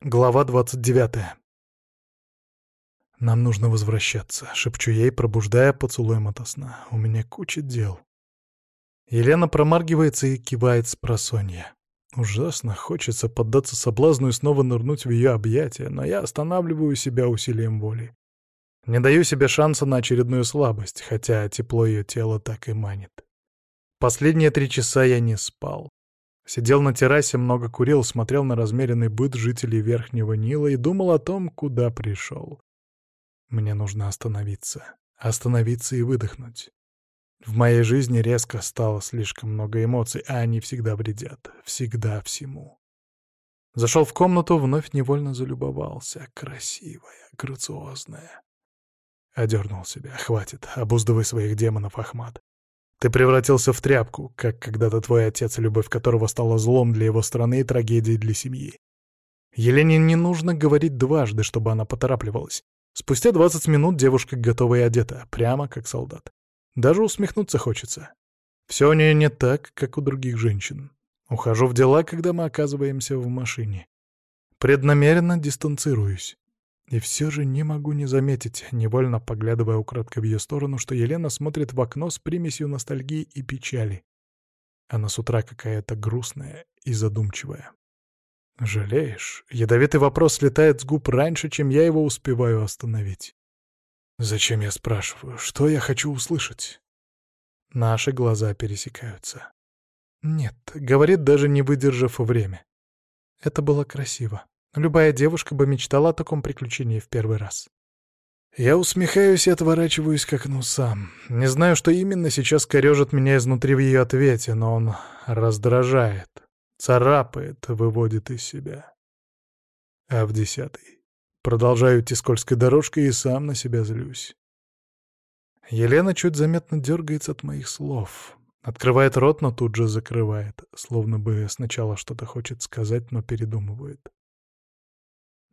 Глава 29. «Нам нужно возвращаться», — шепчу ей, пробуждая поцелуем ото сна. «У меня куча дел». Елена промаргивается и кивает с просонья. Ужасно хочется поддаться соблазну и снова нырнуть в ее объятия, но я останавливаю себя усилием воли. Не даю себе шанса на очередную слабость, хотя тепло ее тела так и манит. Последние три часа я не спал. Сидел на террасе, много курил, смотрел на размеренный быт жителей Верхнего Нила и думал о том, куда пришел. Мне нужно остановиться. Остановиться и выдохнуть. В моей жизни резко стало слишком много эмоций, а они всегда вредят. Всегда всему. Зашел в комнату, вновь невольно залюбовался. Красивая, грациозная. Одернул себя. Хватит, обуздывай своих демонов, Ахмат. Ты превратился в тряпку, как когда-то твой отец, любовь которого стала злом для его страны и трагедией для семьи. Елене не нужно говорить дважды, чтобы она поторапливалась. Спустя 20 минут девушка готова и одета, прямо как солдат. Даже усмехнуться хочется. Все у нее не так, как у других женщин. Ухожу в дела, когда мы оказываемся в машине. Преднамеренно дистанцируюсь. И все же не могу не заметить, невольно поглядывая украдкой в ее сторону, что Елена смотрит в окно с примесью ностальгии и печали. Она с утра какая-то грустная и задумчивая. «Жалеешь?» Ядовитый вопрос слетает с губ раньше, чем я его успеваю остановить. «Зачем я спрашиваю? Что я хочу услышать?» Наши глаза пересекаются. «Нет», — говорит, даже не выдержав время. «Это было красиво. Любая девушка бы мечтала о таком приключении в первый раз. Я усмехаюсь и отворачиваюсь к окну сам. Не знаю, что именно сейчас корежит меня изнутри в ее ответе, но он раздражает, царапает, выводит из себя. А в десятый. Продолжаю идти скользкой дорожкой и сам на себя злюсь. Елена чуть заметно дергается от моих слов. Открывает рот, но тут же закрывает, словно бы сначала что-то хочет сказать, но передумывает.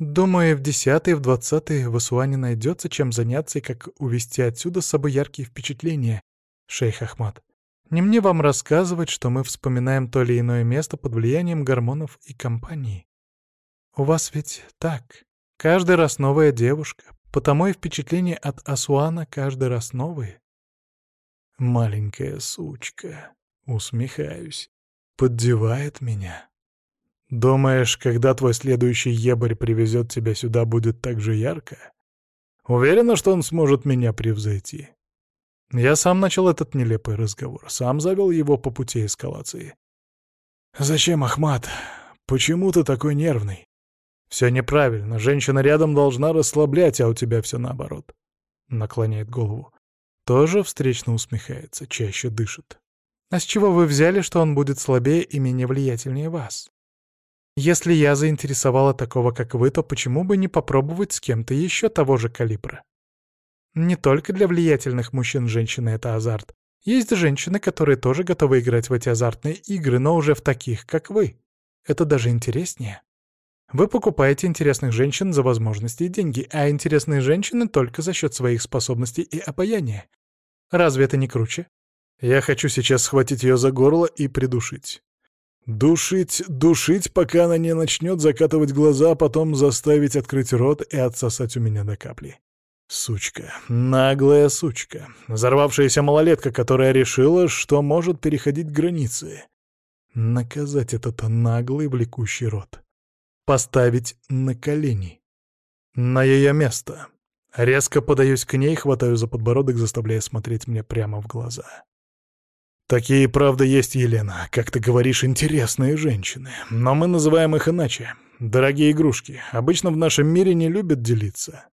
Думаю, в десятый, в двадцатый в Асуане найдется чем заняться и как увести отсюда с собой яркие впечатления, шейх Ахмад. Не мне вам рассказывать, что мы вспоминаем то или иное место под влиянием гормонов и компании. У вас ведь так. Каждый раз новая девушка, потому и впечатления от Асуана каждый раз новые. Маленькая сучка, усмехаюсь, поддевает меня. Думаешь, когда твой следующий ебарь привезет тебя сюда, будет так же ярко? Уверена, что он сможет меня превзойти. Я сам начал этот нелепый разговор, сам завел его по пути эскалации. «Зачем, Ахмат? Почему ты такой нервный?» «Все неправильно. Женщина рядом должна расслаблять, а у тебя все наоборот». Наклоняет голову. Тоже встречно усмехается, чаще дышит. «А с чего вы взяли, что он будет слабее и менее влиятельнее вас?» Если я заинтересовала такого, как вы, то почему бы не попробовать с кем-то еще того же калибра? Не только для влиятельных мужчин женщины это азарт. Есть женщины, которые тоже готовы играть в эти азартные игры, но уже в таких, как вы. Это даже интереснее. Вы покупаете интересных женщин за возможности и деньги, а интересные женщины только за счет своих способностей и обаяния. Разве это не круче? Я хочу сейчас схватить ее за горло и придушить. Душить, душить, пока она не начнет закатывать глаза, а потом заставить открыть рот и отсосать у меня до капли. Сучка, наглая сучка, взорвавшаяся малолетка, которая решила, что может переходить границы. Наказать этот наглый влекущий рот. Поставить на колени. На ее место. Резко подаюсь к ней, хватаю за подбородок, заставляя смотреть мне прямо в глаза. Такие, правда, есть, Елена, как ты говоришь, интересные женщины. Но мы называем их иначе. Дорогие игрушки. Обычно в нашем мире не любят делиться.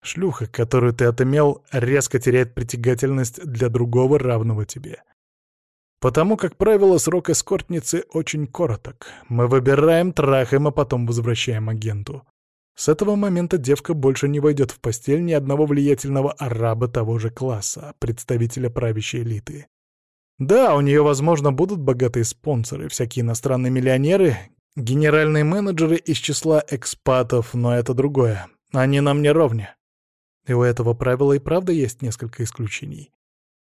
Шлюха, которую ты отымел, резко теряет притягательность для другого равного тебе. Потому, как правило, срок эскортницы очень короток. Мы выбираем, трахаем, а потом возвращаем агенту. С этого момента девка больше не войдет в постель ни одного влиятельного араба того же класса, представителя правящей элиты. Да, у нее, возможно, будут богатые спонсоры, всякие иностранные миллионеры, генеральные менеджеры из числа экспатов, но это другое. Они нам не ровня. И у этого правила и правда есть несколько исключений.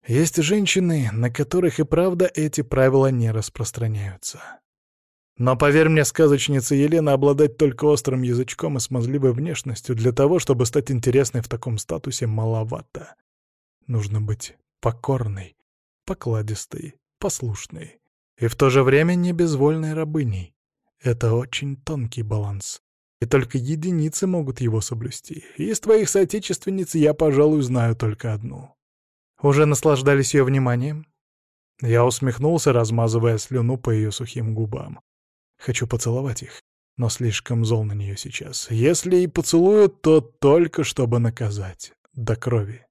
Есть женщины, на которых и правда эти правила не распространяются. Но поверь мне, сказочница Елена, обладать только острым язычком и смазливой внешностью для того, чтобы стать интересной в таком статусе, маловато. Нужно быть покорной, покладистой, послушной и в то же время не безвольной рабыней. Это очень тонкий баланс, и только единицы могут его соблюсти. Из твоих соотечественниц я, пожалуй, знаю только одну. Уже наслаждались ее вниманием? Я усмехнулся, размазывая слюну по ее сухим губам. Хочу поцеловать их, но слишком зол на нее сейчас. Если и поцелую, то только чтобы наказать. До крови.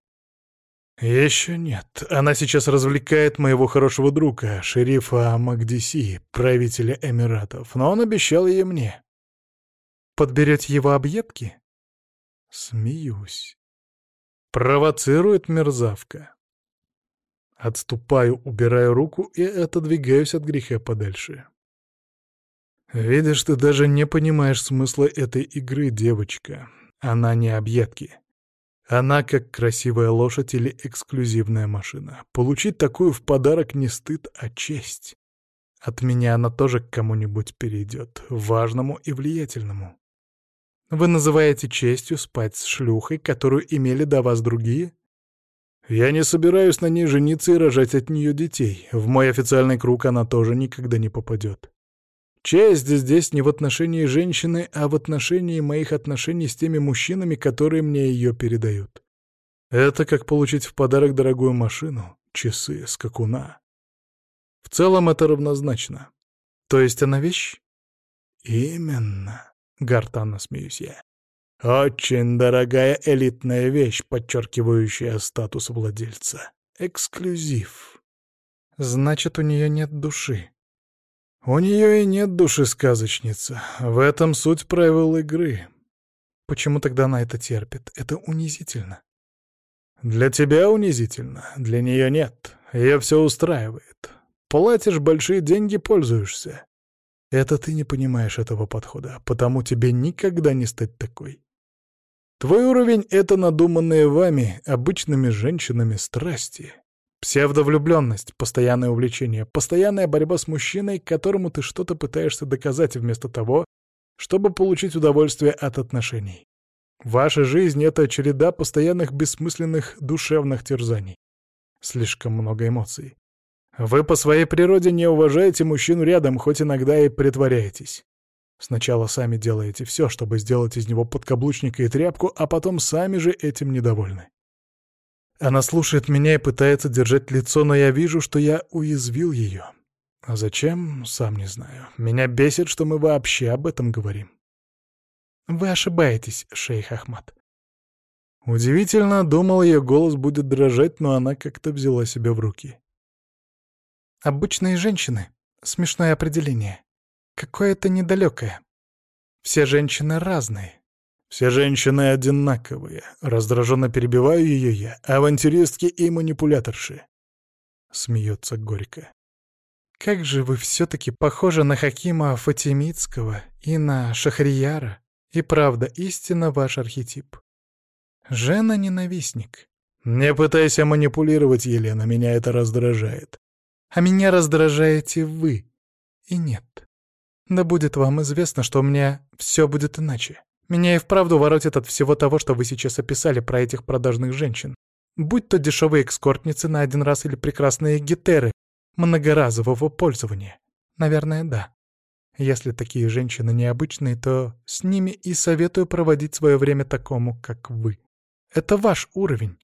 Еще нет. Она сейчас развлекает моего хорошего друга, шерифа Магдиси, правителя Эмиратов, но он обещал ее мне. Подберете его объедки? Смеюсь. Провоцирует мерзавка. Отступаю, убираю руку и отодвигаюсь от греха подальше. «Видишь, ты даже не понимаешь смысла этой игры, девочка. Она не объедки. Она как красивая лошадь или эксклюзивная машина. Получить такую в подарок не стыд, а честь. От меня она тоже к кому-нибудь перейдет, важному и влиятельному. Вы называете честью спать с шлюхой, которую имели до вас другие? Я не собираюсь на ней жениться и рожать от нее детей. В мой официальный круг она тоже никогда не попадет. Честь здесь не в отношении женщины, а в отношении моих отношений с теми мужчинами, которые мне ее передают. Это как получить в подарок дорогую машину, часы, скакуна. В целом это равнозначно. То есть она вещь? Именно, гортанно смеюсь я. Очень дорогая элитная вещь, подчеркивающая статус владельца. Эксклюзив. Значит, у нее нет души. У нее и нет души сказочницы. В этом суть правил игры. Почему тогда она это терпит? Это унизительно. Для тебя унизительно, для нее нет. Ее все устраивает. Платишь большие деньги, пользуешься. Это ты не понимаешь этого подхода, потому тебе никогда не стать такой. Твой уровень — это надуманные вами, обычными женщинами, страсти. Псевдовлюбленность, постоянное увлечение, постоянная борьба с мужчиной, которому ты что-то пытаешься доказать вместо того, чтобы получить удовольствие от отношений. Ваша жизнь — это череда постоянных бессмысленных душевных терзаний. Слишком много эмоций. Вы по своей природе не уважаете мужчину рядом, хоть иногда и притворяетесь. Сначала сами делаете все, чтобы сделать из него подкаблучника и тряпку, а потом сами же этим недовольны. Она слушает меня и пытается держать лицо, но я вижу, что я уязвил ее. А зачем, сам не знаю. Меня бесит, что мы вообще об этом говорим. Вы ошибаетесь, шейх Ахмад. Удивительно, думал, ее голос будет дрожать, но она как-то взяла себя в руки. Обычные женщины. Смешное определение. Какое-то недалекое. Все женщины разные. Все женщины одинаковые. Раздраженно перебиваю ее я. Авантюристки и манипуляторши. Смеется горько. Как же вы все-таки похожи на Хакима Фатимицкого и на Шахрияра. И правда, истинно ваш архетип. Жена-ненавистник. Не пытайся манипулировать, Елена, меня это раздражает. А меня раздражаете вы. И нет. Да будет вам известно, что у меня все будет иначе. Меня и вправду воротит от всего того, что вы сейчас описали про этих продажных женщин. Будь то дешевые экскортницы на один раз или прекрасные гетеры многоразового пользования. Наверное, да. Если такие женщины необычные, то с ними и советую проводить свое время такому, как вы. Это ваш уровень.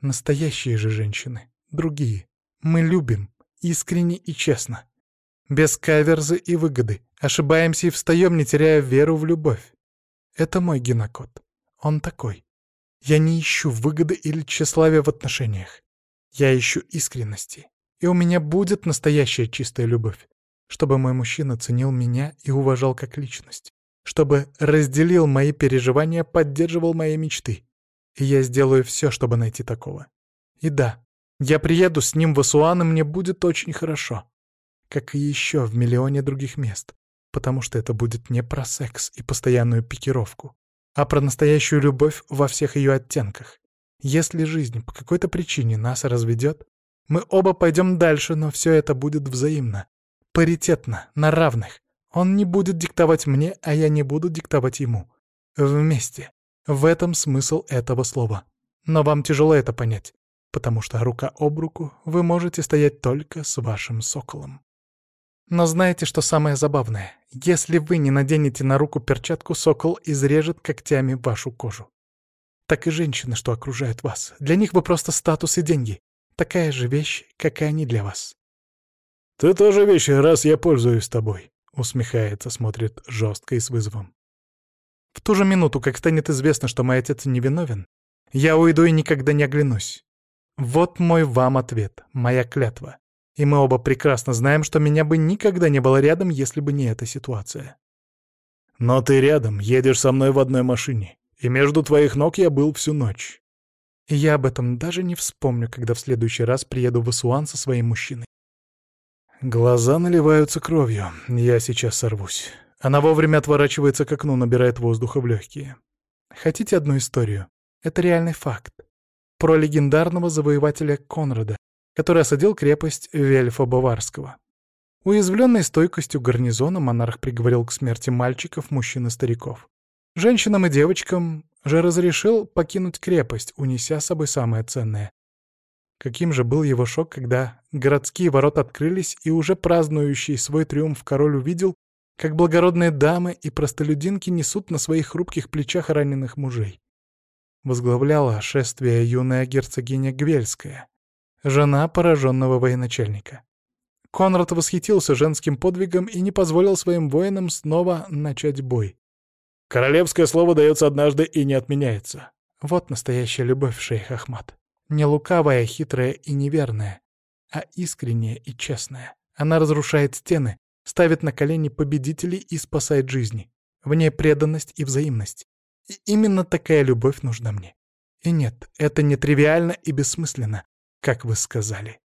Настоящие же женщины. Другие. Мы любим. Искренне и честно. Без каверзы и выгоды. Ошибаемся и встаем, не теряя веру в любовь. Это мой генокод. Он такой. Я не ищу выгоды или тщеславия в отношениях. Я ищу искренности. И у меня будет настоящая чистая любовь. Чтобы мой мужчина ценил меня и уважал как личность. Чтобы разделил мои переживания, поддерживал мои мечты. И я сделаю все, чтобы найти такого. И да, я приеду с ним в Асуан, и мне будет очень хорошо. Как и еще в миллионе других мест потому что это будет не про секс и постоянную пикировку, а про настоящую любовь во всех ее оттенках. Если жизнь по какой-то причине нас разведет, мы оба пойдем дальше, но все это будет взаимно, паритетно, на равных. Он не будет диктовать мне, а я не буду диктовать ему. Вместе. В этом смысл этого слова. Но вам тяжело это понять, потому что рука об руку вы можете стоять только с вашим соколом. Но знаете, что самое забавное? Если вы не наденете на руку перчатку, сокол изрежет когтями вашу кожу. Так и женщины, что окружают вас. Для них вы просто статус и деньги. Такая же вещь, как и они для вас. «Ты тоже вещь, раз я пользуюсь тобой», — усмехается, смотрит жестко и с вызовом. В ту же минуту, как станет известно, что мой отец невиновен, я уйду и никогда не оглянусь. Вот мой вам ответ, моя клятва. И мы оба прекрасно знаем, что меня бы никогда не было рядом, если бы не эта ситуация. Но ты рядом, едешь со мной в одной машине, и между твоих ног я был всю ночь. И я об этом даже не вспомню, когда в следующий раз приеду в Асуан со своим мужчиной. Глаза наливаются кровью. Я сейчас сорвусь. Она вовремя отворачивается к окну, набирает воздуха в легкие. Хотите одну историю? Это реальный факт. Про легендарного завоевателя Конрада, который осадил крепость Вельфа Баварского. Уязвленный стойкостью гарнизона монарх приговорил к смерти мальчиков, мужчин и стариков. Женщинам и девочкам же разрешил покинуть крепость, унеся с собой самое ценное Каким же был его шок, когда городские ворота открылись, и уже празднующий свой триумф король увидел, как благородные дамы и простолюдинки несут на своих хрупких плечах раненых мужей. Возглавляла шествие юная герцогиня Гвельская, жена пораженного военачальника. Конрад восхитился женским подвигом и не позволил своим воинам снова начать бой. «Королевское слово дается однажды и не отменяется». Вот настоящая любовь, шейх Ахмад. Не лукавая, хитрая и неверная, а искренняя и честная. Она разрушает стены, ставит на колени победителей и спасает жизни. В ней преданность и взаимность. И именно такая любовь нужна мне. И нет, это не тривиально и бессмысленно, как вы сказали.